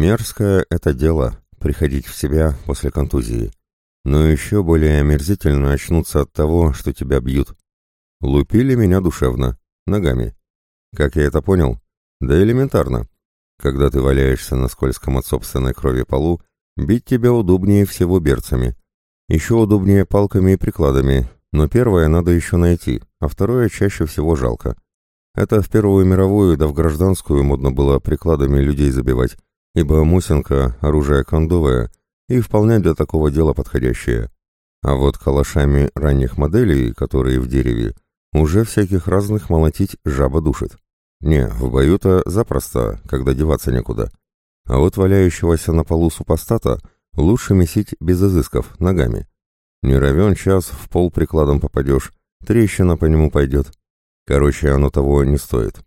Мерзкое это дело — приходить в себя после контузии. Но еще более омерзительно очнуться от того, что тебя бьют. Лупили меня душевно, ногами. Как я это понял? Да элементарно. Когда ты валяешься на скользком от собственной крови полу, бить тебя удобнее всего берцами. Еще удобнее палками и прикладами, но первое надо еще найти, а второе чаще всего жалко. Это в Первую мировую, да в гражданскую модно было прикладами людей забивать, ибо Мусинка — оружие кондовое и вполне для такого дела подходящее. А вот калашами ранних моделей, которые в дереве, уже всяких разных молотить жаба душит. Не, в бою-то запросто, когда деваться некуда. А вот валяющегося на полу супостата лучше месить без изысков, ногами. Не равен час в пол прикладом попадешь, трещина по нему пойдет. Короче, оно того не стоит.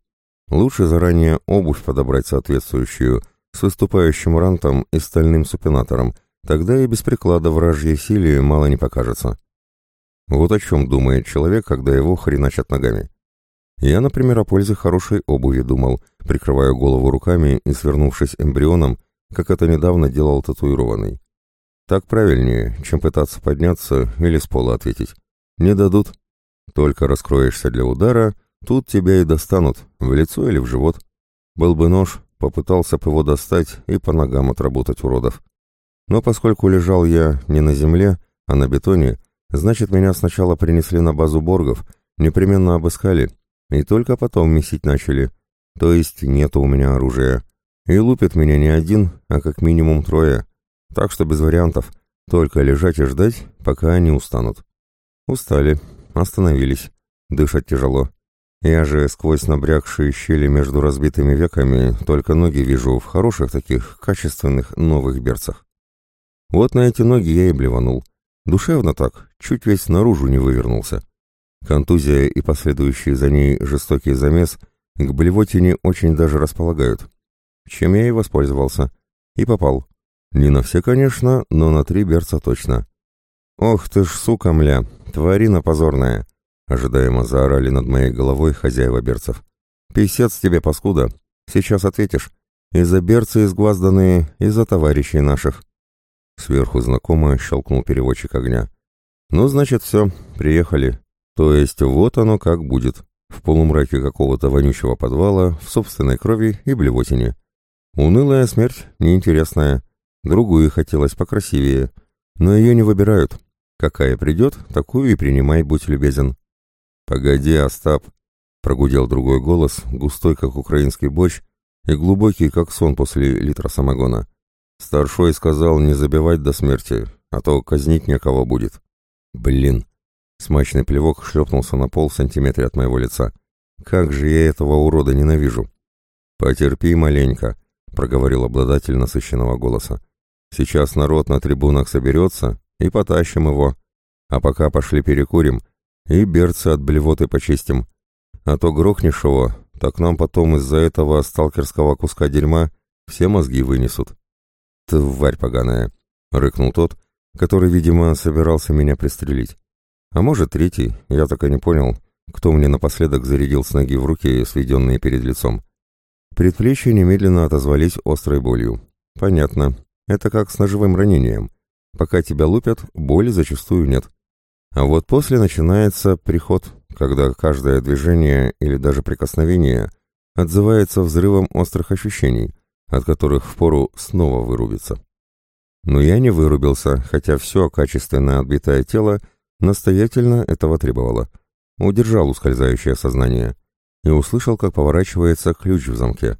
Лучше заранее обувь подобрать соответствующую, с выступающим рантом и стальным супинатором, тогда и без приклада вражьей силе мало не покажется. Вот о чем думает человек, когда его хреначат ногами. Я, например, о пользе хорошей обуви думал, прикрывая голову руками и свернувшись эмбрионом, как это недавно делал татуированный. Так правильнее, чем пытаться подняться или с пола ответить. Не дадут. Только раскроешься для удара, тут тебя и достанут, в лицо или в живот. Был бы нож, попытался бы его достать и по ногам отработать уродов. Но поскольку лежал я не на земле, а на бетоне, значит, меня сначала принесли на базу боргов, непременно обыскали, и только потом месить начали. То есть нету у меня оружия. И лупит меня не один, а как минимум трое. Так что без вариантов. Только лежать и ждать, пока они устанут. Устали, остановились. Дышать тяжело. Я же сквозь набрякшие щели между разбитыми веками только ноги вижу в хороших таких, качественных новых берцах. Вот на эти ноги я и блеванул. Душевно так, чуть весь наружу не вывернулся. Контузия и последующий за ней жестокий замес к блевотине очень даже располагают. Чем я и воспользовался. И попал. Не на все, конечно, но на три берца точно. «Ох ты ж, сука, мля, тварина позорная!» Ожидаемо заорали над моей головой хозяева берцев. «Писец тебе, паскуда! Сейчас ответишь. И за берцы изгвазданные, и за товарищей наших». Сверху знакомо щелкнул переводчик огня. «Ну, значит, все, приехали. То есть вот оно как будет. В полумраке какого-то вонючего подвала, в собственной крови и блевотине. Унылая смерть, неинтересная. Другую хотелось покрасивее. Но ее не выбирают. Какая придет, такую и принимай, будь любезен. «Погоди, Остап!» — прогудел другой голос, густой, как украинский борщ, и глубокий, как сон после литра самогона. Старшой сказал не забивать до смерти, а то казнить некого будет. Блин! Смачный плевок шлепнулся на пол в сантиметре от моего лица. Как же я этого урода ненавижу! Потерпи маленько, проговорил обладатель насыщенного голоса. Сейчас народ на трибунах соберется и потащим его. А пока пошли перекурим и берцы от блевоты почистим. А то грохнешь его, так нам потом из-за этого сталкерского куска дерьма все мозги вынесут. «Тварь поганая!» — рыкнул тот, который, видимо, собирался меня пристрелить. А может, третий, я так и не понял, кто мне напоследок зарядил с ноги в руки, сведенные перед лицом. Предплечья немедленно отозвались острой болью. Понятно. Это как с ножевым ранением. Пока тебя лупят, боли зачастую нет. А вот после начинается приход, когда каждое движение или даже прикосновение отзывается взрывом острых ощущений, от которых впору снова вырубиться. Но я не вырубился, хотя все качественно отбитое тело настоятельно этого требовало. Удержал ускользающее сознание и услышал, как поворачивается ключ в замке.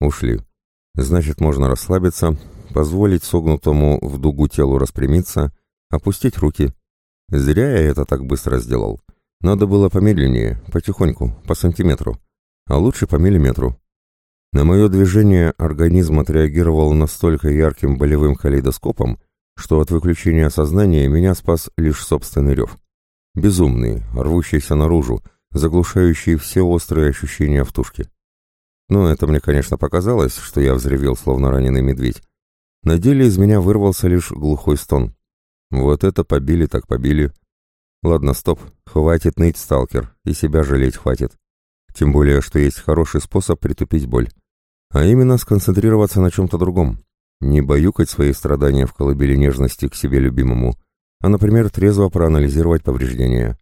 Ушли. Значит, можно расслабиться, позволить согнутому в дугу телу распрямиться, опустить руки. Зря я это так быстро сделал. Надо было помедленнее, потихоньку, по сантиметру, а лучше по миллиметру. На мое движение организм отреагировал настолько ярким болевым калейдоскопом, что от выключения сознания меня спас лишь собственный рев. Безумный, рвущийся наружу, заглушающий все острые ощущения в тушке. Но это мне, конечно, показалось, что я взревел, словно раненый медведь. На деле из меня вырвался лишь глухой стон. Вот это побили так побили. Ладно, стоп, хватит ныть, сталкер, и себя жалеть хватит. Тем более, что есть хороший способ притупить боль. а именно сконцентрироваться на чем-то другом. Не баюкать свои страдания в колыбели нежности к себе любимому, а, например, трезво проанализировать повреждения.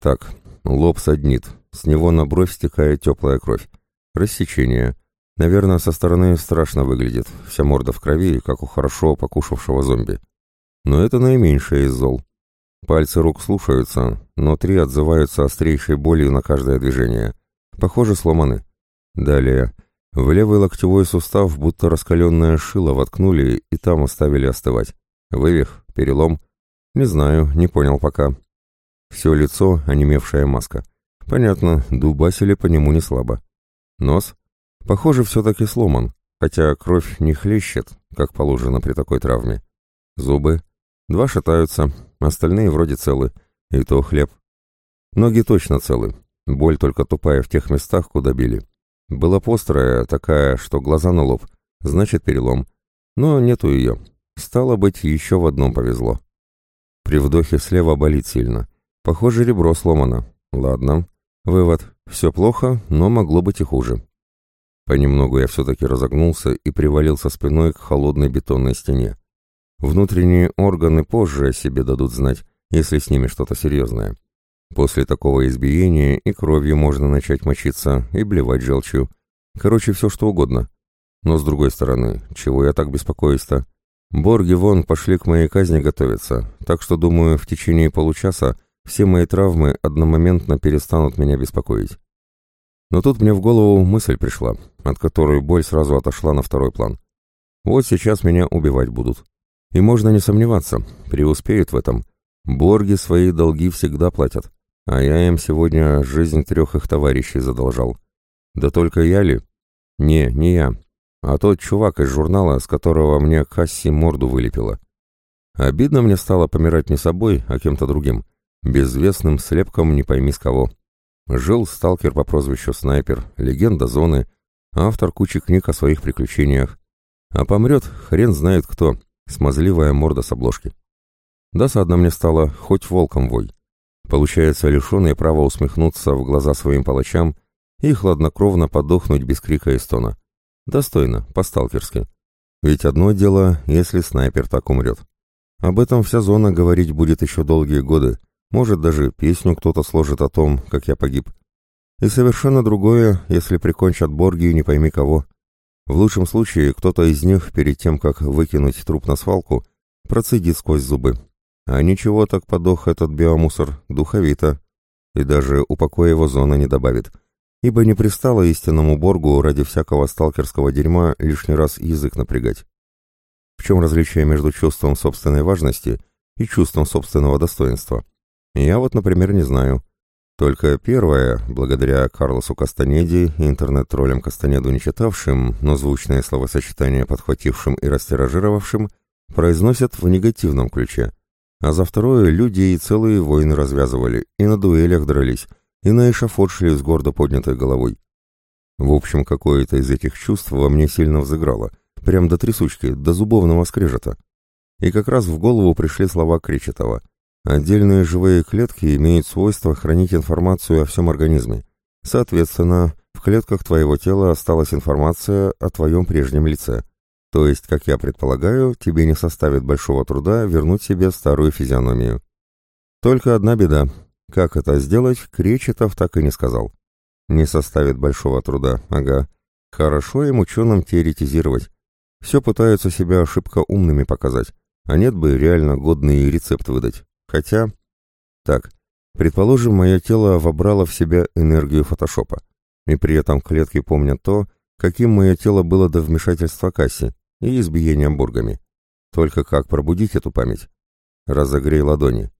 Так, лоб саднит, с него на бровь стекает теплая кровь. Рассечение. Наверное, со стороны страшно выглядит, вся морда в крови, как у хорошо покушавшего зомби. Но это наименьшее из зол. Пальцы рук слушаются, но три отзываются острейшей болью на каждое движение. Похоже, сломаны. Далее. В левый локтевой сустав будто раскаленное шило воткнули и там оставили остывать. Вывих, перелом. Не знаю, не понял пока. Все лицо, онемевшая маска. Понятно, дубасили по нему не слабо. Нос? Похоже, все-таки сломан, хотя кровь не хлещет, как положено при такой травме. Зубы? Два шатаются, остальные вроде целы, и то хлеб. Ноги точно целы, боль только тупая в тех местах, куда били. Была пострая, такая, что глаза на лоб, значит перелом. Но нету ее. Стало быть, еще в одном повезло. При вдохе слева болит сильно. Похоже, ребро сломано. Ладно. Вывод. Все плохо, но могло быть и хуже. Понемногу я все-таки разогнулся и привалился спиной к холодной бетонной стене. Внутренние органы позже о себе дадут знать, если с ними что-то серьезное. После такого избиения и кровью можно начать мочиться, и блевать желчью. Короче, все что угодно. Но с другой стороны, чего я так беспокоюсь-то? Борги вон пошли к моей казни готовиться, так что, думаю, в течение получаса все мои травмы одномоментно перестанут меня беспокоить. Но тут мне в голову мысль пришла, от которой боль сразу отошла на второй план. Вот сейчас меня убивать будут. И можно не сомневаться, преуспеют в этом. Борги свои долги всегда платят, а я им сегодня жизнь трех их товарищей задолжал. Да только я ли? Не, не я, а тот чувак из журнала, с которого мне Касси морду вылепила. Обидно мне стало помирать не собой, а кем-то другим, безвестным слепком не пойми с кого. Жил сталкер по прозвищу Снайпер, легенда зоны, автор кучи книг о своих приключениях. А помрет хрен знает кто, Смазливая морда с обложки. Досадно мне стало, хоть волком вой. Получается, лишенный права усмехнуться в глаза своим палачам и хладнокровно подохнуть без крика и стона. Достойно, по-сталкерски. Ведь одно дело, если снайпер так умрет. Об этом вся зона говорить будет еще долгие годы. Может, даже песню кто-то сложит о том, как я погиб. И совершенно другое, если прикончат Борги и не пойми кого. В лучшем случае кто-то из них, перед тем, как выкинуть труп на свалку, процедит сквозь зубы. А ничего так подох этот биомусор, духовито. И даже упокоя его зона не добавит. Ибо не пристало истинному Боргу ради всякого сталкерского дерьма лишний раз язык напрягать. В чем различие между чувством собственной важности и чувством собственного достоинства? Я вот, например, не знаю. Только первое, благодаря Карлосу Кастанеди и интернет-троллям Кастанеду не читавшим, но звучное словосочетание подхватившим и растиражировавшим, произносят в негативном ключе. А за второе люди и целые войны развязывали, и на дуэлях дрались, и на эшафот шли с гордо поднятой головой. В общем, какое-то из этих чувств во мне сильно взыграло, прям до трясучки, до зубовного скрежета. И как раз в голову пришли слова Кречетова — Отдельные живые клетки имеют свойство хранить информацию о всем организме. Соответственно, в клетках твоего тела осталась информация о твоем прежнем лице. То есть, как я предполагаю, тебе не составит большого труда вернуть себе старую физиономию. Только одна беда. Как это сделать, Кречетов так и не сказал. Не составит большого труда, ага. Хорошо им ученым теоретизировать. Все пытаются себя ошибка умными показать, а нет бы реально годный рецепт выдать. Хотя... Так, предположим, мое тело вобрало в себя энергию фотошопа, и при этом клетки помнят то, каким мое тело было до вмешательства Касси и избиения бургами. Только как пробудить эту память? Разогрей ладони.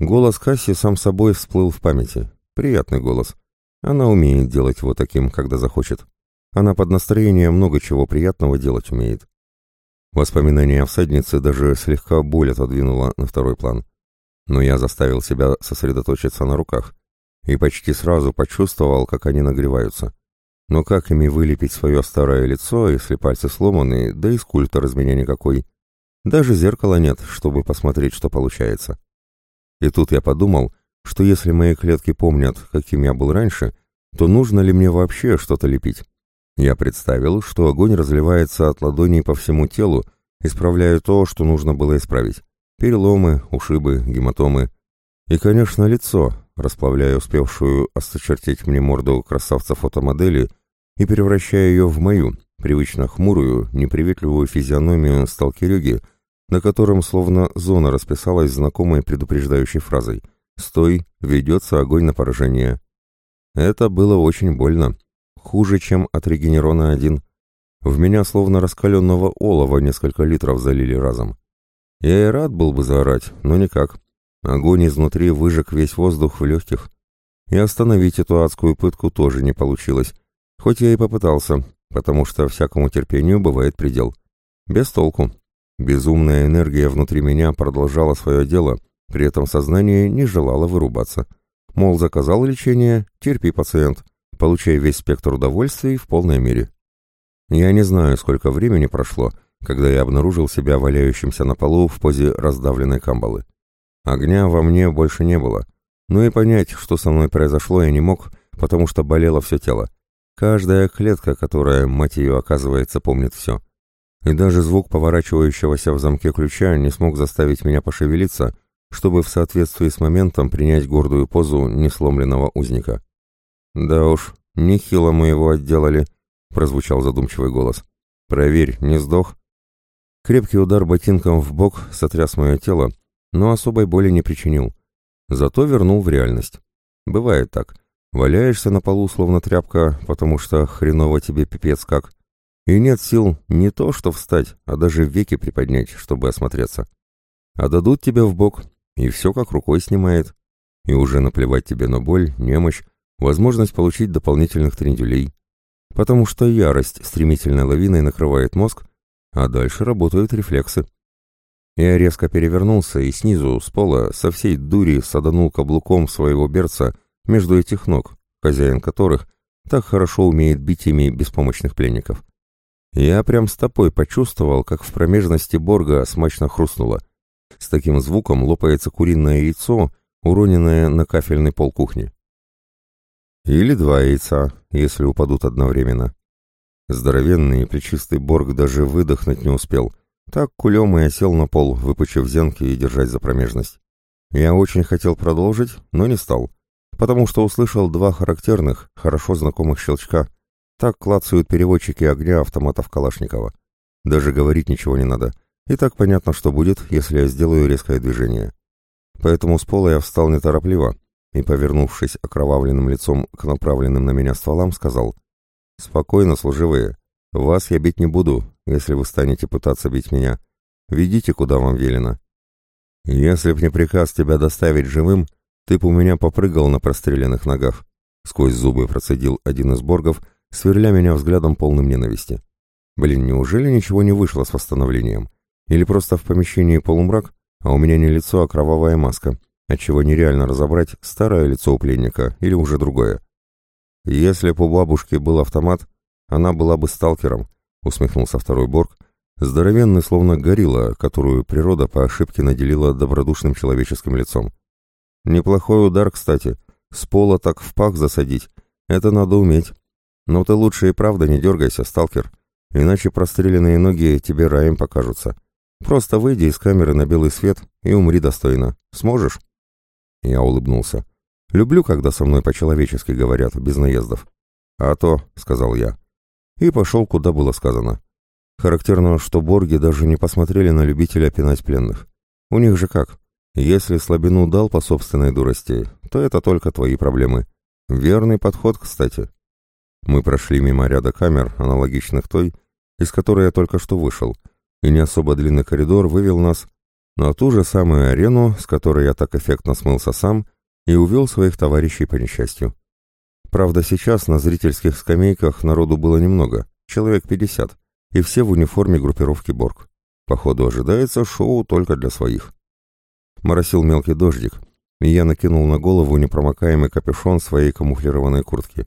Голос Касси сам собой всплыл в памяти. Приятный голос. Она умеет делать его таким, когда захочет. Она под настроение много чего приятного делать умеет. Воспоминание о всаднице даже слегка боль отодвинуло на второй план но я заставил себя сосредоточиться на руках и почти сразу почувствовал, как они нагреваются. Но как ими вылепить свое старое лицо, если пальцы сломаны, да и скульптор из меня никакой? Даже зеркала нет, чтобы посмотреть, что получается. И тут я подумал, что если мои клетки помнят, каким я был раньше, то нужно ли мне вообще что-то лепить? Я представил, что огонь разливается от ладоней по всему телу, исправляя то, что нужно было исправить. Переломы, ушибы, гематомы. И, конечно, лицо, расплавляя успевшую осточертеть мне морду красавца-фотомодели и превращая ее в мою, привычно хмурую, неприветливую физиономию сталкерюги, на котором словно зона расписалась знакомой предупреждающей фразой «Стой, ведется огонь на поражение». Это было очень больно. Хуже, чем от регенерона-1. В меня словно раскаленного олова несколько литров залили разом. Я и рад был бы заорать, но никак. Огонь изнутри выжег весь воздух в легких. И остановить эту адскую пытку тоже не получилось. Хоть я и попытался, потому что всякому терпению бывает предел. Без толку. Безумная энергия внутри меня продолжала свое дело, при этом сознание не желало вырубаться. Мол, заказал лечение, терпи, пациент, получай весь спектр удовольствий в полной мере. Я не знаю, сколько времени прошло, когда я обнаружил себя валяющимся на полу в позе раздавленной камбалы. Огня во мне больше не было, но и понять, что со мной произошло, я не мог, потому что болело все тело. Каждая клетка, которая, мать ее, оказывается, помнит все. И даже звук поворачивающегося в замке ключа не смог заставить меня пошевелиться, чтобы в соответствии с моментом принять гордую позу несломленного узника. «Да уж, нехило мы его отделали», — прозвучал задумчивый голос. «Проверь, не сдох?» Крепкий удар ботинком в бок сотряс мое тело, но особой боли не причинил. Зато вернул в реальность. Бывает так. Валяешься на полу, словно тряпка, потому что хреново тебе пипец как. И нет сил не то что встать, а даже веки приподнять, чтобы осмотреться. А дадут тебе в бок, и все как рукой снимает. И уже наплевать тебе на боль, немощь, возможность получить дополнительных трендюлей. Потому что ярость стремительной лавиной накрывает мозг, а дальше работают рефлексы. Я резко перевернулся и снизу, с пола, со всей дури саданул каблуком своего берца между этих ног, хозяин которых так хорошо умеет бить ими беспомощных пленников. Я прям стопой почувствовал, как в промежности Борга смачно хрустнуло. С таким звуком лопается куриное яйцо, уроненное на кафельный пол кухни. Или два яйца, если упадут одновременно. Здоровенный и плечистый Борг даже выдохнуть не успел — так кулем и осел на пол, выпучив зенки и держась за промежность. Я очень хотел продолжить, но не стал, потому что услышал два характерных, хорошо знакомых щелчка. Так клацают переводчики огня автоматов Калашникова. Даже говорить ничего не надо. И так понятно, что будет, если я сделаю резкое движение. Поэтому с пола я встал неторопливо и, повернувшись окровавленным лицом к направленным на меня стволам, сказал «Спокойно, служивые. Вас я бить не буду, если вы станете пытаться бить меня. Ведите, куда вам велено. Если б не приказ тебя доставить живым, ты б у меня попрыгал на простреленных ногах. Сквозь зубы процедил один из боргов, сверля меня взглядом полным ненависти. Блин, неужели ничего не вышло с восстановлением? Или просто в помещении полумрак, а у меня не лицо, а кровавая маска, отчего нереально разобрать, старое лицо у пленника или уже другое. Если б у бабушки был автомат, она была бы сталкером, усмехнулся второй Борг, здоровенный, словно горилла, которую природа по ошибке наделила добродушным человеческим лицом. Неплохой удар, кстати. С пола так в пах засадить. Это надо уметь. Но ты лучше и правда не дергайся, сталкер. Иначе простреленные ноги тебе раем покажутся. Просто выйди из камеры на белый свет и умри достойно. Сможешь?» Я улыбнулся. «Люблю, когда со мной по-человечески говорят, без наездов». «А то», — сказал я, и пошел, куда было сказано. Характерно, что борги даже не посмотрели на любителя пинать пленных. У них же как? Если слабину дал по собственной дурости, то это только твои проблемы. Верный подход, кстати. Мы прошли мимо ряда камер, аналогичных той, из которой я только что вышел, и не особо длинный коридор вывел нас на ту же самую арену, с которой я так эффектно смылся сам и увел своих товарищей по несчастью. Правда, сейчас на зрительских скамейках народу было немного, человек 50, и все в униформе группировки Борг. Походу ожидается шоу только для своих. Моросил мелкий дождик, и я накинул на голову непромокаемый капюшон своей камуфлированной куртки.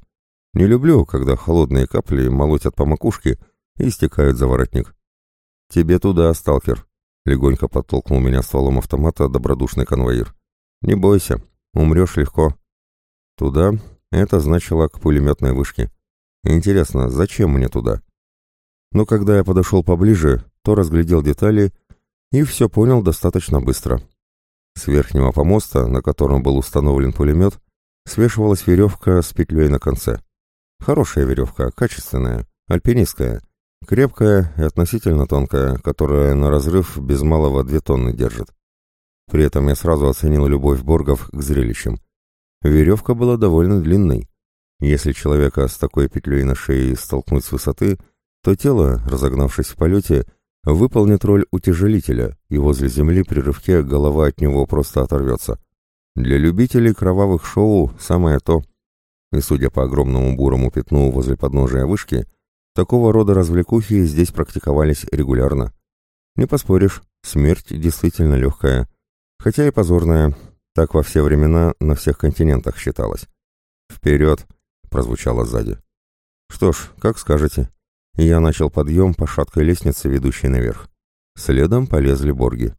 Не люблю, когда холодные капли молотят по макушке и стекают за воротник. «Тебе туда, сталкер», — легонько подтолкнул меня стволом автомата добродушный конвоир. «Не бойся, умрешь легко». «Туда это значило к пулеметной вышке. Интересно, зачем мне туда? Но когда я подошел поближе, то разглядел детали и все понял достаточно быстро. С верхнего помоста, на котором был установлен пулемет, свешивалась веревка с петлей на конце. Хорошая веревка, качественная, альпинистская, крепкая и относительно тонкая, которая на разрыв без малого две тонны держит. При этом я сразу оценил любовь боргов к зрелищам. Веревка была довольно длинной. Если человека с такой петлей на шее столкнуть с высоты, то тело, разогнавшись в полете, выполнит роль утяжелителя, и возле земли при рывке голова от него просто оторвется. Для любителей кровавых шоу самое то. И судя по огромному бурому пятну возле подножия вышки, такого рода развлекухи здесь практиковались регулярно. Не поспоришь, смерть действительно легкая, хотя и позорная, так во все времена на всех континентах считалось. «Вперед!» — прозвучало сзади. «Что ж, как скажете». Я начал подъем по шаткой лестнице, ведущей наверх. Следом полезли борги.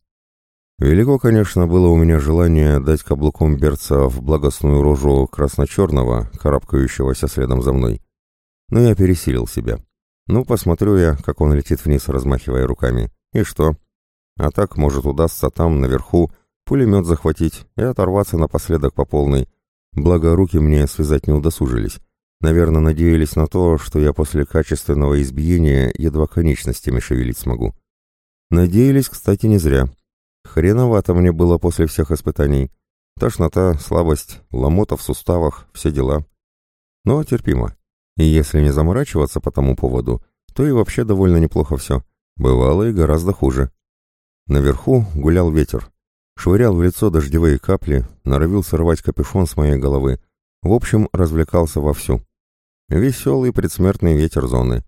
Велико, конечно, было у меня желание дать каблуком берца в благостную рожу красно-черного, карабкающегося следом за мной. Но я пересилил себя. Ну, посмотрю я, как он летит вниз, размахивая руками. И что? А так, может, удастся там, наверху, пулемет захватить и оторваться напоследок по полной. Благо, руки мне связать не удосужились. Наверное, надеялись на то, что я после качественного избиения едва конечностями шевелить смогу. Надеялись, кстати, не зря. Хреновато мне было после всех испытаний. Тошнота, слабость, ломота в суставах, все дела. Но терпимо. И если не заморачиваться по тому поводу, то и вообще довольно неплохо все. Бывало и гораздо хуже. Наверху гулял ветер. Швырял в лицо дождевые капли, норовил сорвать капюшон с моей головы. В общем, развлекался вовсю. Веселый предсмертный ветер зоны.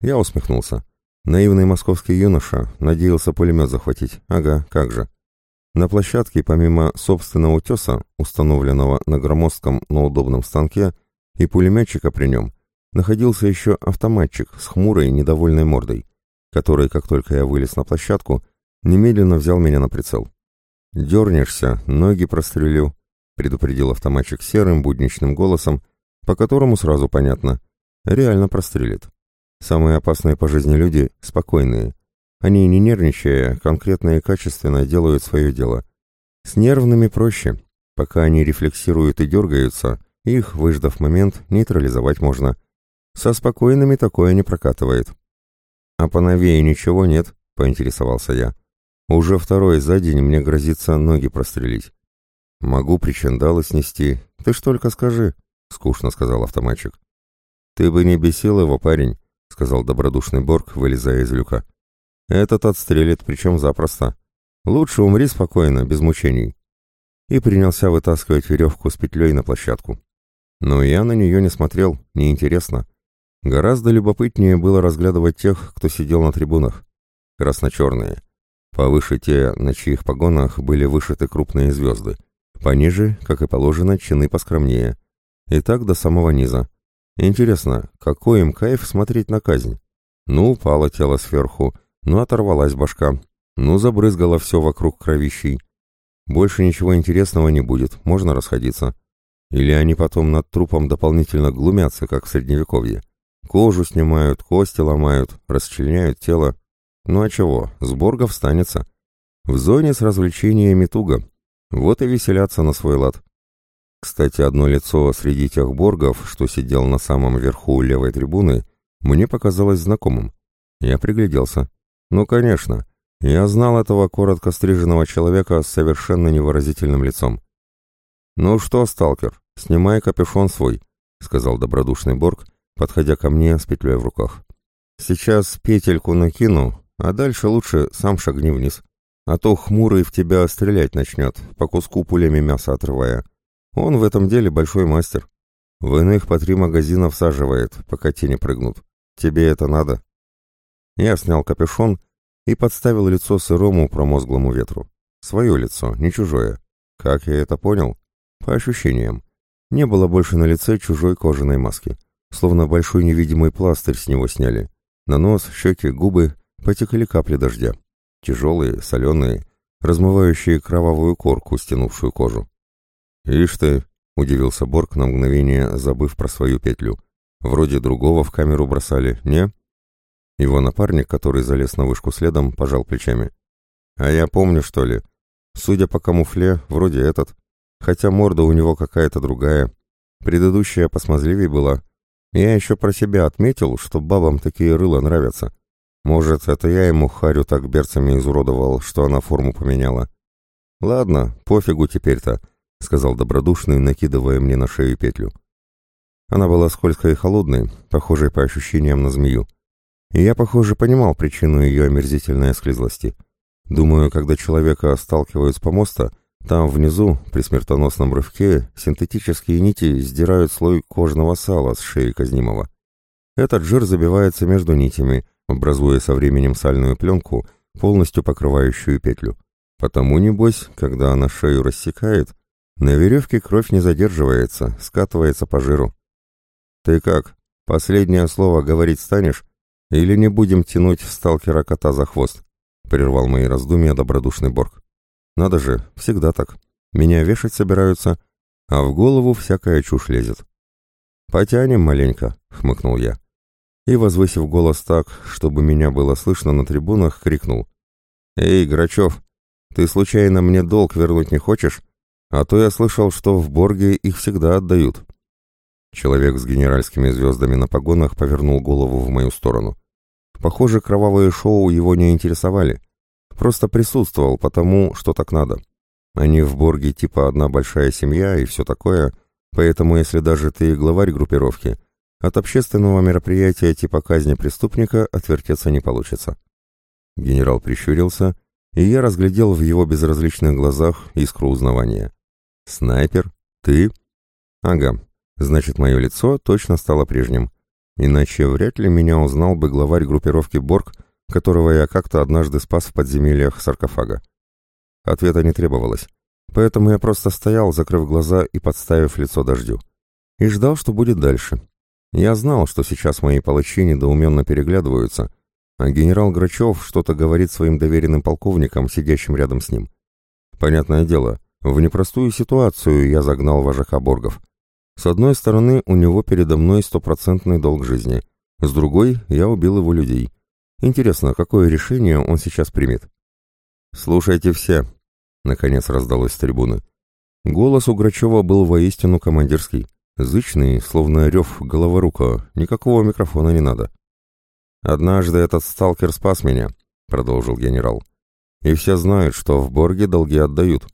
Я усмехнулся. Наивный московский юноша надеялся пулемет захватить. Ага, как же. На площадке, помимо собственного утеса, установленного на громоздком, но удобном станке, и пулеметчика при нем, находился еще автоматчик с хмурой, недовольной мордой, который, как только я вылез на площадку, немедленно взял меня на прицел. «Дернешься, ноги прострелю», — предупредил автоматчик серым будничным голосом, по которому сразу понятно. Реально прострелит. Самые опасные по жизни люди – спокойные. Они, не нервничая, конкретно и качественно делают свое дело. С нервными проще. Пока они рефлексируют и дергаются, их, выждав момент, нейтрализовать можно. Со спокойными такое не прокатывает. «А по новее ничего нет?» – поинтересовался я. «Уже второй за день мне грозится ноги прострелить». «Могу причиндалы снести. Ты ж только скажи», — скучно сказал автоматчик. «Ты бы не бесил его, парень. — сказал добродушный Борг, вылезая из люка. «Этот отстрелит, причем запросто. Лучше умри спокойно, без мучений». И принялся вытаскивать веревку с петлей на площадку. Но я на нее не смотрел, неинтересно. Гораздо любопытнее было разглядывать тех, кто сидел на трибунах. Красно-черные. Повыше те, на чьих погонах были вышиты крупные звезды. Пониже, как и положено, чины поскромнее. И так до самого низа. Интересно, какой им кайф смотреть на казнь? Ну, упало тело сверху, ну, оторвалась башка, ну, забрызгало все вокруг кровищей. Больше ничего интересного не будет, можно расходиться. Или они потом над трупом дополнительно глумятся, как в Средневековье. Кожу снимают, кости ломают, расчленяют тело. Ну а чего, сборга встанется. В зоне с развлечениями туго. Вот и веселятся на свой лад. Кстати, одно лицо среди тех боргов, что сидел на самом верху левой трибуны, мне показалось знакомым. Я пригляделся. Ну, конечно, я знал этого коротко стриженного человека с совершенно невыразительным лицом. «Ну что, сталкер, снимай капюшон свой», — сказал добродушный Борг, подходя ко мне с петлей в руках. «Сейчас петельку накину, а дальше лучше сам шагни вниз. А то хмурый в тебя стрелять начнет, по куску пулями мяса отрывая. Он в этом деле большой мастер. В иных по три магазина всаживает, пока те не прыгнут. Тебе это надо?» Я снял капюшон и подставил лицо сырому промозглому ветру. Свое лицо, не чужое. Как я это понял? По ощущениям. Не было больше на лице чужой кожаной маски. Словно большой невидимый пластырь с него сняли. На нос, щеки, губы потекли капли дождя. Тяжелые, соленые, размывающие кровавую корку, стянувшую кожу. «Ишь ты!» — удивился Борг на мгновение, забыв про свою петлю. Вроде другого в камеру бросали, не?» Его напарник, который залез на вышку следом, пожал плечами. «А я помню, что ли. Судя по камуфле, вроде этот. Хотя морда у него какая-то другая. Предыдущая посмазливей была. Я еще про себя отметил, что бабам такие рыла нравятся. Может, это я ему харю так берцами изуродовал, что она форму поменяла. Ладно, пофигу теперь-то», — сказал добродушный, накидывая мне на шею петлю. Она была скользкой и холодной, похожей по ощущениям на змею. И я, похоже, понимал причину ее омерзительной осклизлости. Думаю, когда человека сталкивают с помоста, там внизу, при смертоносном рывке, синтетические нити сдирают слой кожного сала с шеи казнимого. Этот жир забивается между нитями, образуя со временем сальную пленку, полностью покрывающую петлю. Потому, небось, когда она шею рассекает, на веревке кровь не задерживается, скатывается по жиру. «Ты как, последнее слово говорить станешь? Или не будем тянуть сталкера кота за хвост?» — прервал мои раздумья добродушный Борг. «Надо же, всегда так. Меня вешать собираются, а в голову всякая чушь лезет». «Потянем маленько», — хмыкнул я. И, возвысив голос так, чтобы меня было слышно на трибунах, крикнул. «Эй, Грачев, ты случайно мне долг вернуть не хочешь? А то я слышал, что в Борге их всегда отдают». Человек с генеральскими звездами на погонах повернул голову в мою сторону. Похоже, кровавые шоу его не интересовали. Просто присутствовал потому, что так надо. Они в Борге типа одна большая семья и все такое, поэтому если даже ты главарь группировки, от общественного мероприятия типа казни преступника отвертеться не получится. Генерал прищурился, и я разглядел в его безразличных глазах искру узнавания. «Снайпер? Ты?» «Ага, Значит, мое лицо точно стало прежним. Иначе вряд ли меня узнал бы главарь группировки Борг, которого я как-то однажды спас в подземельях саркофага. Ответа не требовалось, поэтому я просто стоял, закрыв глаза и подставив лицо дождю. И ждал, что будет дальше. Я знал, что сейчас мои палачи недоуменно переглядываются, а генерал Грачев что-то говорит своим доверенным полковникам, сидящим рядом с ним. Понятное дело, в непростую ситуацию я загнал вожака Боргов — с одной стороны, у него передо мной стопроцентный долг жизни, с другой, я убил его людей. Интересно, какое решение он сейчас примет? «Слушайте все», — наконец раздалось с трибуны. Голос у Грачева был воистину командирский, зычный, словно рев головорука, никакого микрофона не надо. «Однажды этот сталкер спас меня», — продолжил генерал. «И все знают, что в Борге долги отдают.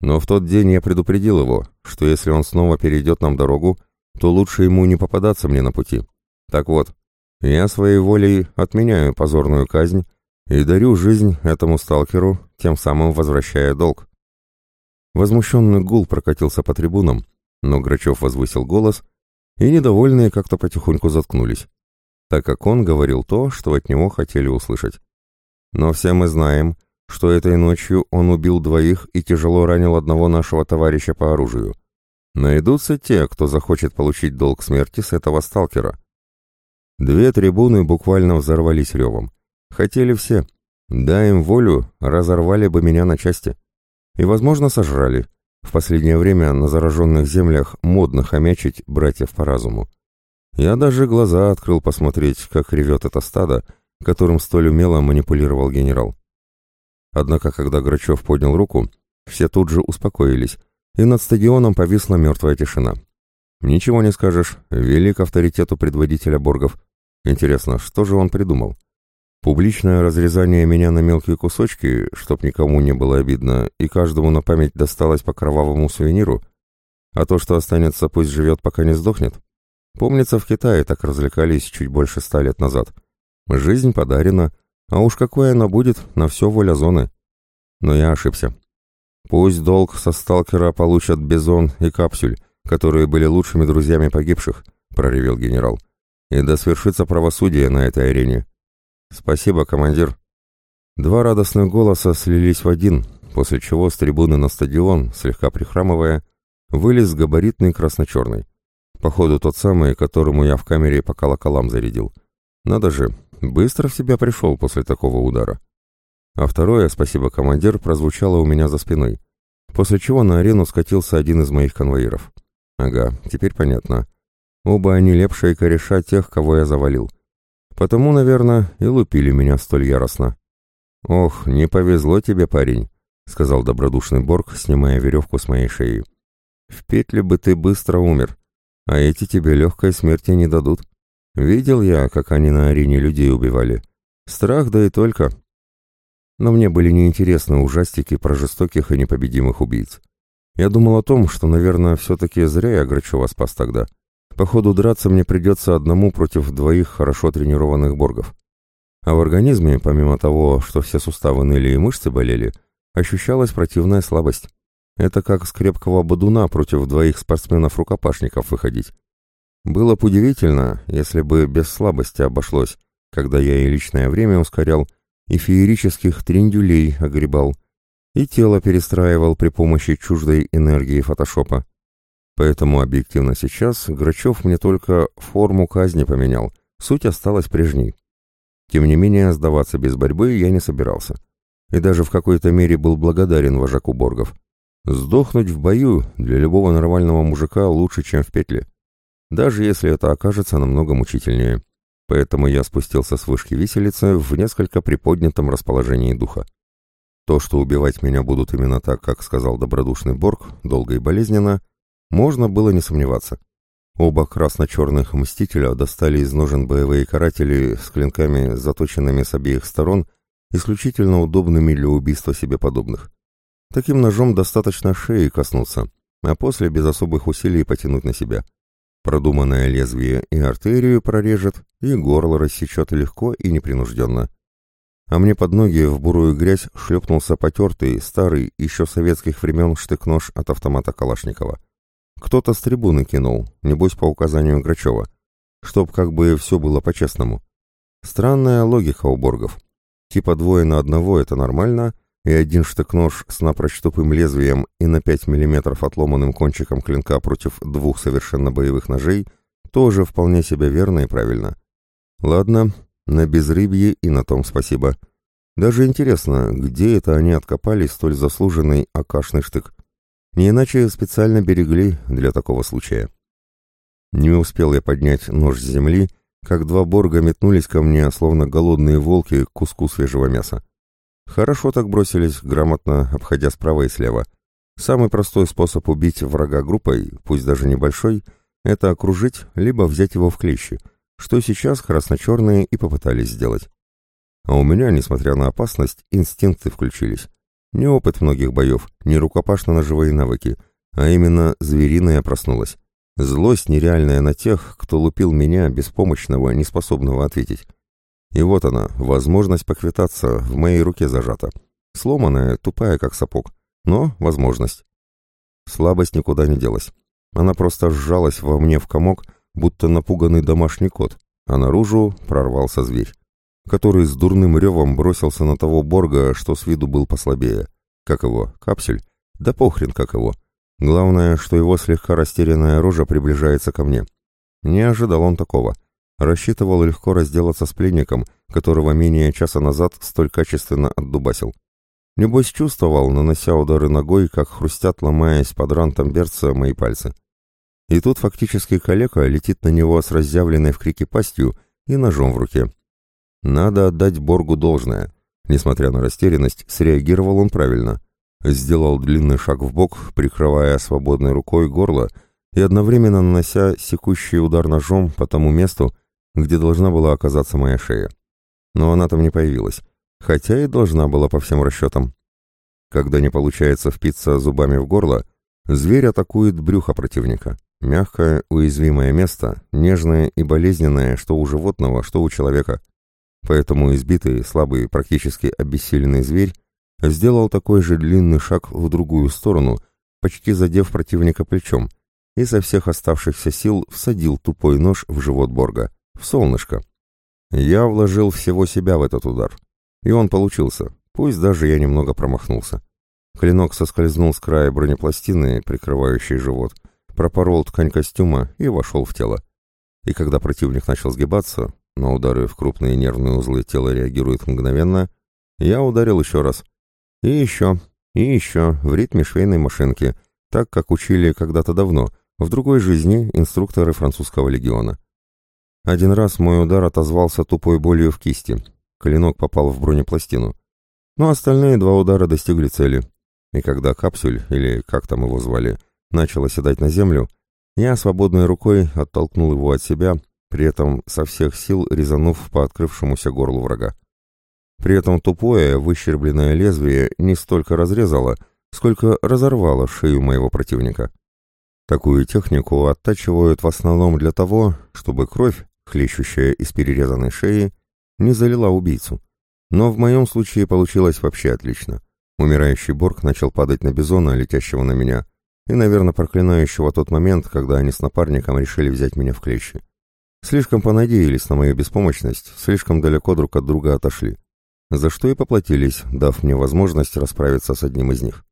Но в тот день я предупредил его, что если он снова перейдет нам дорогу, то лучше ему не попадаться мне на пути. Так вот, я своей волей отменяю позорную казнь и дарю жизнь этому сталкеру, тем самым возвращая долг. Возмущенный гул прокатился по трибунам, но Грачев возвысил голос, и недовольные как-то потихоньку заткнулись, так как он говорил то, что от него хотели услышать. Но все мы знаем, что этой ночью он убил двоих и тяжело ранил одного нашего товарища по оружию. Найдутся те, кто захочет получить долг смерти с этого сталкера. Две трибуны буквально взорвались ревом. Хотели все. Дай им волю, разорвали бы меня на части. И, возможно, сожрали. В последнее время на зараженных землях модно хомячить братьев по разуму. Я даже глаза открыл посмотреть, как ревет это стадо, которым столь умело манипулировал генерал. Однако, когда Грачев поднял руку, все тут же успокоились, и над стадионом повисла мертвая тишина. Ничего не скажешь, велик авторитету предводителя Боргов. Интересно, что же он придумал? Публичное разрезание меня на мелкие кусочки, чтоб никому не было обидно, и каждому на память досталось по кровавому сувениру, а то, что останется, пусть живет, пока не сдохнет. Помнится, в Китае так развлекались чуть больше ста лет назад. Жизнь подарена — а уж какой она будет, на все воля зоны. Но я ошибся. Пусть долг со сталкера получат Бизон и Капсюль, которые были лучшими друзьями погибших, проревел генерал. И да свершится правосудие на этой арене. Спасибо, командир. Два радостных голоса слились в один, после чего с трибуны на стадион, слегка прихрамывая, вылез габаритный красно-черный. Походу тот самый, которому я в камере по колоколам зарядил. Надо же, Быстро в себя пришел после такого удара. А второе «Спасибо, командир» прозвучало у меня за спиной, после чего на арену скатился один из моих конвоиров. Ага, теперь понятно. Оба они лепшие кореша тех, кого я завалил. Потому, наверное, и лупили меня столь яростно. «Ох, не повезло тебе, парень», — сказал добродушный Борг, снимая веревку с моей шеи. «В петле бы ты быстро умер, а эти тебе легкой смерти не дадут. Видел я, как они на арене людей убивали. Страх, да и только». Но мне были неинтересны ужастики про жестоких и непобедимых убийц. Я думал о том, что, наверное, все-таки зря я Грачева спас тогда. Походу, драться мне придется одному против двоих хорошо тренированных боргов. А в организме, помимо того, что все суставы ныли и мышцы болели, ощущалась противная слабость. Это как с крепкого бодуна против двоих спортсменов-рукопашников выходить. Было бы удивительно, если бы без слабости обошлось, когда я и личное время ускорял, и феерических трендюлей огребал, и тело перестраивал при помощи чуждой энергии фотошопа. Поэтому объективно сейчас Грачев мне только форму казни поменял, суть осталась прежней. Тем не менее, сдаваться без борьбы я не собирался. И даже в какой-то мере был благодарен вожаку Боргов. Сдохнуть в бою для любого нормального мужика лучше, чем в петле. Даже если это окажется намного мучительнее. Поэтому я спустился с вышки виселицы в несколько приподнятом расположении духа. То, что убивать меня будут именно так, как сказал добродушный Борг, долго и болезненно — можно было не сомневаться. Оба красно-черных мстителя достали из ножен боевые каратели с клинками, заточенными с обеих сторон, исключительно удобными для убийства себе подобных. Таким ножом достаточно шеи коснуться, а после без особых усилий потянуть на себя. Продуманное лезвие и артерию прорежет, и горло рассечет легко и непринужденно. А мне под ноги в бурую грязь шлепнулся потертый, старый, еще советских времен штык-нож от автомата Калашникова. Кто-то с трибуны кинул, небось по указанию Грачева, чтоб как бы все было по-честному. Странная логика у боргов. Типа двое на одного — это нормально, и один штык-нож с напрочь тупым лезвием и на 5 мм отломанным кончиком клинка против двух совершенно боевых ножей тоже вполне себе верно и правильно. Ладно, на безрыбье и на том спасибо. Даже интересно, где это они откопали столь заслуженный акашный штык? Не иначе специально берегли для такого случая. Не успел я поднять нож с земли, как два борга метнулись ко мне, словно голодные волки, к куску свежего мяса. Хорошо так бросились, грамотно обходя справа и слева. Самый простой способ убить врага группой, пусть даже небольшой, это окружить, либо взять его в клещи, что сейчас красно-черные и попытались сделать. А у меня, несмотря на опасность, инстинкты включились. Не опыт многих боев, не рукопашно-ножевые навыки, а именно звериная проснулась. Злость нереальная на тех, кто лупил меня, беспомощного, неспособного ответить. И вот она, возможность поквитаться, в моей руке зажата. Сломанная, тупая, как сапог, но возможность. Слабость никуда не делась. Она просто сжалась во мне в комок, будто напуганный домашний кот, а наружу прорвался зверь который с дурным ревом бросился на того Борга, что с виду был послабее. Как его? Капсель? Да похрен как его. Главное, что его слегка растерянная рожа приближается ко мне. Не ожидал он такого. Рассчитывал легко разделаться с пленником, которого менее часа назад столь качественно отдубасил. Небось чувствовал, нанося удары ногой, как хрустят, ломаясь под рантом берца мои пальцы. И тут фактически калека летит на него с разъявленной в крике пастью и ножом в руке. Надо отдать Боргу должное. Несмотря на растерянность, среагировал он правильно. Сделал длинный шаг в бок, прикрывая свободной рукой горло и одновременно нанося секущий удар ножом по тому месту, где должна была оказаться моя шея. Но она там не появилась, хотя и должна была по всем расчетам. Когда не получается впиться зубами в горло, зверь атакует брюхо противника. Мягкое, уязвимое место, нежное и болезненное, что у животного, что у человека – Поэтому избитый, слабый, практически обессиленный зверь сделал такой же длинный шаг в другую сторону, почти задев противника плечом, и со всех оставшихся сил всадил тупой нож в живот Борга, в солнышко. Я вложил всего себя в этот удар, и он получился, пусть даже я немного промахнулся. Клинок соскользнул с края бронепластины, прикрывающей живот, пропорол ткань костюма и вошел в тело. И когда противник начал сгибаться, на удары в крупные нервные узлы тело реагирует мгновенно. Я ударил еще раз. И еще, и еще, в ритме швейной машинки, так как учили когда-то давно, в другой жизни инструкторы французского легиона. Один раз мой удар отозвался тупой болью в кисти. Клинок попал в бронепластину. Но остальные два удара достигли цели. И когда капсуль, или как там его звали, начал оседать на землю, я свободной рукой оттолкнул его от себя, при этом со всех сил резанув по открывшемуся горлу врага. При этом тупое, выщербленное лезвие не столько разрезало, сколько разорвало шею моего противника. Такую технику оттачивают в основном для того, чтобы кровь, хлещущая из перерезанной шеи, не залила убийцу. Но в моем случае получилось вообще отлично. Умирающий Борг начал падать на бизона, летящего на меня, и, наверное, проклинающего тот момент, когда они с напарником решили взять меня в клещи. Слишком понадеялись на мою беспомощность, слишком далеко друг от друга отошли. За что и поплатились, дав мне возможность расправиться с одним из них.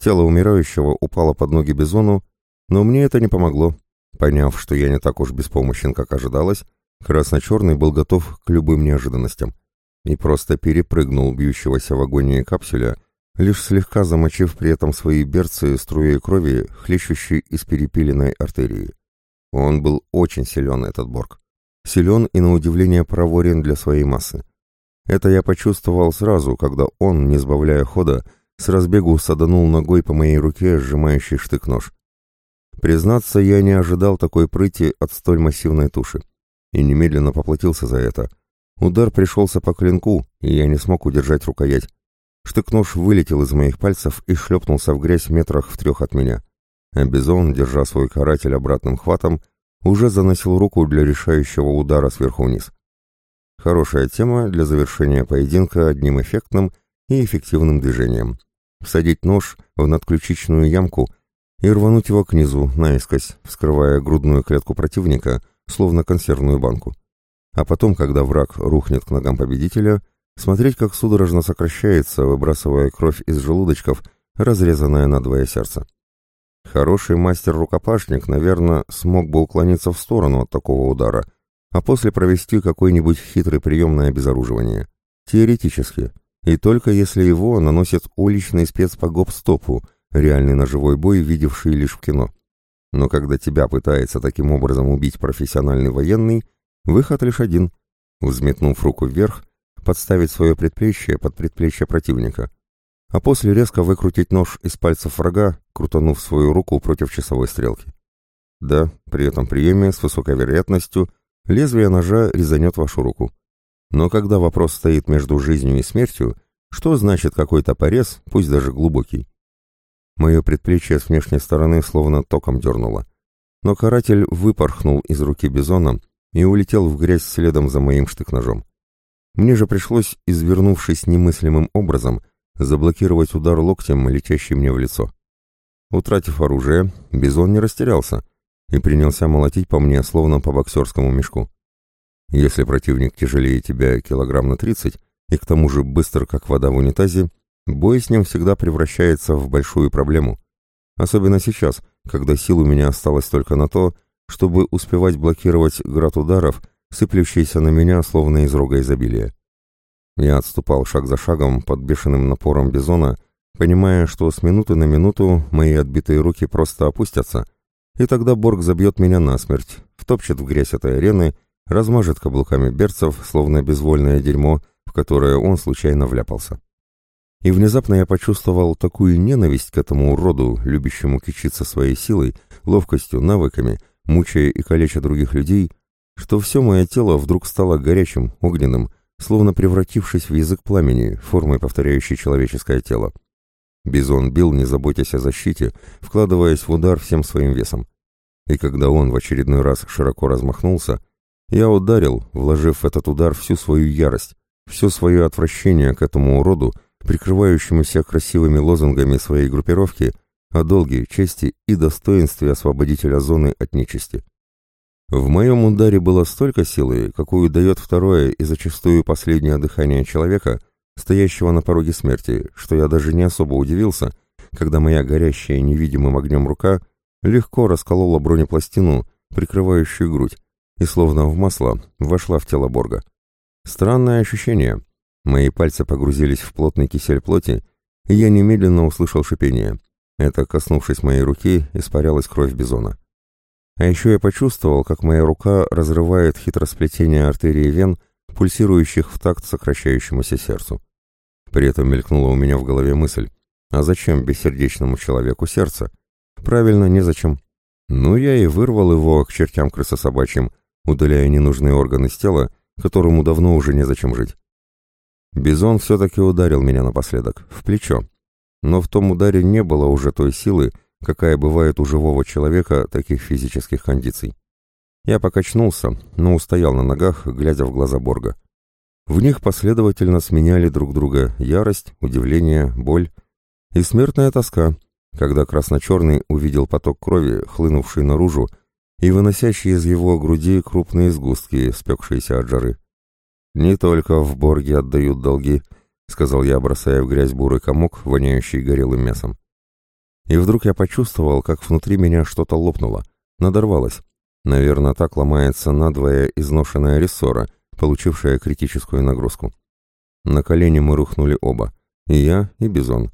Тело умирающего упало под ноги бизону, но мне это не помогло. Поняв, что я не так уж беспомощен, как ожидалось, красно-черный был готов к любым неожиданностям и просто перепрыгнул бьющегося в агонии капсуля, лишь слегка замочив при этом свои берцы струей крови, хлещущей из перепиленной артерии. Он был очень силен, этот Борг. Силен и, на удивление, проворен для своей массы. Это я почувствовал сразу, когда он, не сбавляя хода, с разбегу саданул ногой по моей руке, сжимающий штык-нож. Признаться, я не ожидал такой прыти от столь массивной туши. И немедленно поплатился за это. Удар пришелся по клинку, и я не смог удержать рукоять. Штык-нож вылетел из моих пальцев и шлепнулся в грязь метрах в трех от меня. А Бизон, держа свой каратель обратным хватом, уже заносил руку для решающего удара сверху вниз. Хорошая тема для завершения поединка одним эффектным и эффективным движением. Всадить нож в надключичную ямку и рвануть его к низу, наискось, вскрывая грудную клетку противника, словно консервную банку. А потом, когда враг рухнет к ногам победителя, смотреть, как судорожно сокращается, выбрасывая кровь из желудочков, разрезанное надвое сердце. Хороший мастер-рукопашник, наверное, смог бы уклониться в сторону от такого удара, а после провести какой-нибудь хитрый прием на обезоруживание. Теоретически. И только если его наносит уличный спец по гоп-стопу, реальный ножевой бой, видевший лишь в кино. Но когда тебя пытается таким образом убить профессиональный военный, выход лишь один — взметнув руку вверх, подставить свое предплечье под предплечье противника, а после резко выкрутить нож из пальцев врага, крутанув свою руку против часовой стрелки. Да, при этом приеме с высокой вероятностью лезвие ножа резанет вашу руку. Но когда вопрос стоит между жизнью и смертью, что значит какой-то порез, пусть даже глубокий? Мое предплечье с внешней стороны словно током дернуло. Но каратель выпорхнул из руки бизона и улетел в грязь следом за моим штык-ножом. Мне же пришлось, извернувшись немыслимым образом, заблокировать удар локтем, летящий мне в лицо. Утратив оружие, бизон не растерялся и принялся молотить по мне, словно по боксерскому мешку. Если противник тяжелее тебя килограмм на тридцать и к тому же быстр, как вода в унитазе, Бой с ним всегда превращается в большую проблему. Особенно сейчас, когда сил у меня осталось только на то, чтобы успевать блокировать град ударов, сыплющийся на меня словно из рога изобилия. Я отступал шаг за шагом под бешеным напором бизона, понимая, что с минуты на минуту мои отбитые руки просто опустятся, и тогда Борг забьет меня насмерть, втопчет в грязь этой арены, размажет каблуками берцев, словно безвольное дерьмо, в которое он случайно вляпался. И внезапно я почувствовал такую ненависть к этому уроду, любящему кичиться своей силой, ловкостью, навыками, мучая и калеча других людей, что все мое тело вдруг стало горячим, огненным, словно превратившись в язык пламени, формой повторяющей человеческое тело. Бизон бил, не заботясь о защите, вкладываясь в удар всем своим весом. И когда он в очередной раз широко размахнулся, я ударил, вложив в этот удар всю свою ярость, все свое отвращение к этому уроду, прикрывающемуся красивыми лозунгами своей группировки о долге, чести и достоинстве освободителя зоны от нечисти. В моем ударе было столько силы, какую дает второе и зачастую последнее дыхание человека, стоящего на пороге смерти, что я даже не особо удивился, когда моя горящая невидимым огнем рука легко расколола бронепластину, прикрывающую грудь, и словно в масло вошла в тело Борга. Странное ощущение, Мои пальцы погрузились в плотный кисель плоти, и я немедленно услышал шипение. Это, коснувшись моей руки, испарялась кровь бизона. А еще я почувствовал, как моя рука разрывает хитросплетение артерий вен, пульсирующих в такт сокращающемуся сердцу. При этом мелькнула у меня в голове мысль, а зачем бессердечному человеку сердце? Правильно, незачем. Ну, я и вырвал его к чертям крысособачьим, удаляя ненужные органы с тела, которому давно уже незачем жить. Бизон все-таки ударил меня напоследок, в плечо. Но в том ударе не было уже той силы, какая бывает у живого человека таких физических кондиций. Я покачнулся, но устоял на ногах, глядя в глаза Борга. В них последовательно сменяли друг друга ярость, удивление, боль и смертная тоска, когда красно-черный увидел поток крови, хлынувший наружу, и выносящий из его груди крупные сгустки, спекшиеся от жары. «Не только в Борге отдают долги», — сказал я, бросая в грязь бурый комок, воняющий горелым мясом. И вдруг я почувствовал, как внутри меня что-то лопнуло, надорвалось. Наверное, так ломается надвое изношенная рессора, получившая критическую нагрузку. На колени мы рухнули оба, и я, и Бизон.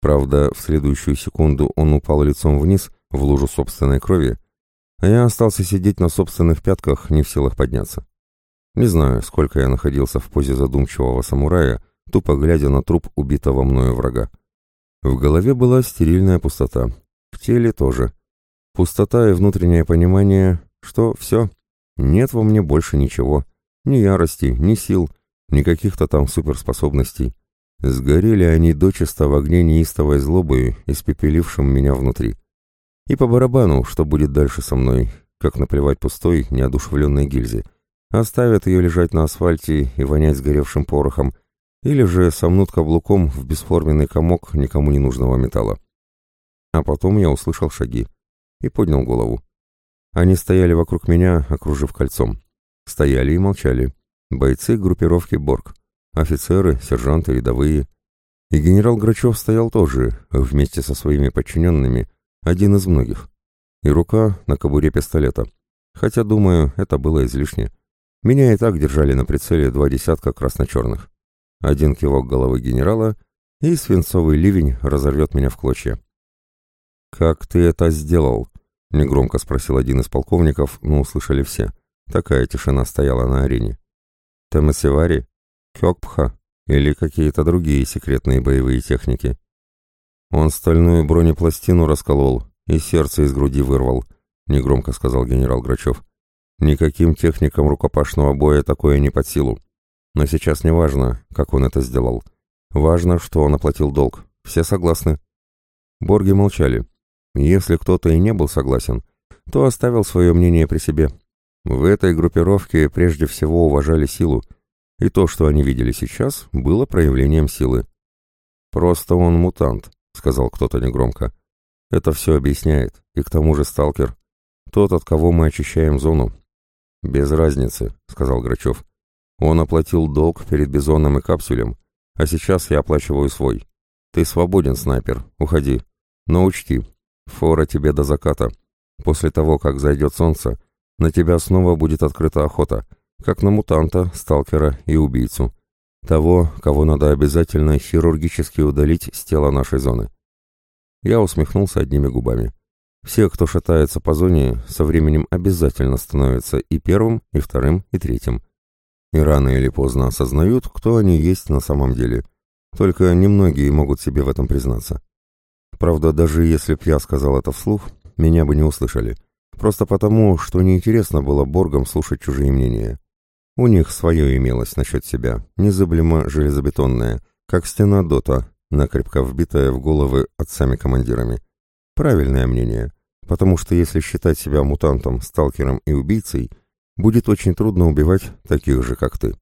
Правда, в следующую секунду он упал лицом вниз, в лужу собственной крови, а я остался сидеть на собственных пятках, не в силах подняться. Не знаю, сколько я находился в позе задумчивого самурая, тупо глядя на труп убитого мною врага. В голове была стерильная пустота, в теле тоже. Пустота и внутреннее понимание, что все, нет во мне больше ничего, ни ярости, ни сил, ни каких-то там суперспособностей. Сгорели они дочисто в огне неистовой злобы, испепелившим меня внутри. И по барабану, что будет дальше со мной, как наплевать пустой, неодушевленной гильзе. Оставят ее лежать на асфальте и вонять сгоревшим порохом, или же сомнут каблуком в бесформенный комок никому не нужного металла. А потом я услышал шаги и поднял голову. Они стояли вокруг меня, окружив кольцом. Стояли и молчали. Бойцы группировки «Борг», офицеры, сержанты, рядовые. И генерал Грачев стоял тоже, вместе со своими подчиненными, один из многих. И рука на кобуре пистолета. Хотя, думаю, это было излишне. Меня и так держали на прицеле два десятка красно-черных. Один кивок головы генерала, и свинцовый ливень разорвет меня в клочья. «Как ты это сделал?» — негромко спросил один из полковников, но услышали все. Такая тишина стояла на арене. Тамасивари? Кёкпха? Или какие-то другие секретные боевые техники? Он стальную бронепластину расколол и сердце из груди вырвал, негромко сказал генерал Грачев. Никаким техникам рукопашного боя такое не под силу. Но сейчас не важно, как он это сделал. Важно, что он оплатил долг. Все согласны? Борги молчали. Если кто-то и не был согласен, то оставил свое мнение при себе. В этой группировке прежде всего уважали силу, и то, что они видели сейчас, было проявлением силы. «Просто он мутант», — сказал кто-то негромко. «Это все объясняет, и к тому же сталкер. Тот, от кого мы очищаем зону». «Без разницы», — сказал Грачев. «Он оплатил долг перед Бизоном и Капсулем, а сейчас я оплачиваю свой. Ты свободен, снайпер, уходи. Но учти, фора тебе до заката. После того, как зайдет солнце, на тебя снова будет открыта охота, как на мутанта, сталкера и убийцу. Того, кого надо обязательно хирургически удалить с тела нашей зоны. Я усмехнулся одними губами. Все, кто шатается по зоне, со временем обязательно становятся и первым, и вторым, и третьим. И рано или поздно осознают, кто они есть на самом деле. Только немногие могут себе в этом признаться. Правда, даже если б я сказал это вслух, меня бы не услышали. Просто потому, что неинтересно было Боргам слушать чужие мнения. У них свое имелось насчет себя, незыблемо железобетонное, как стена Дота, накрепко вбитая в головы отцами-командирами. Правильное мнение, потому что если считать себя мутантом, сталкером и убийцей, будет очень трудно убивать таких же, как ты.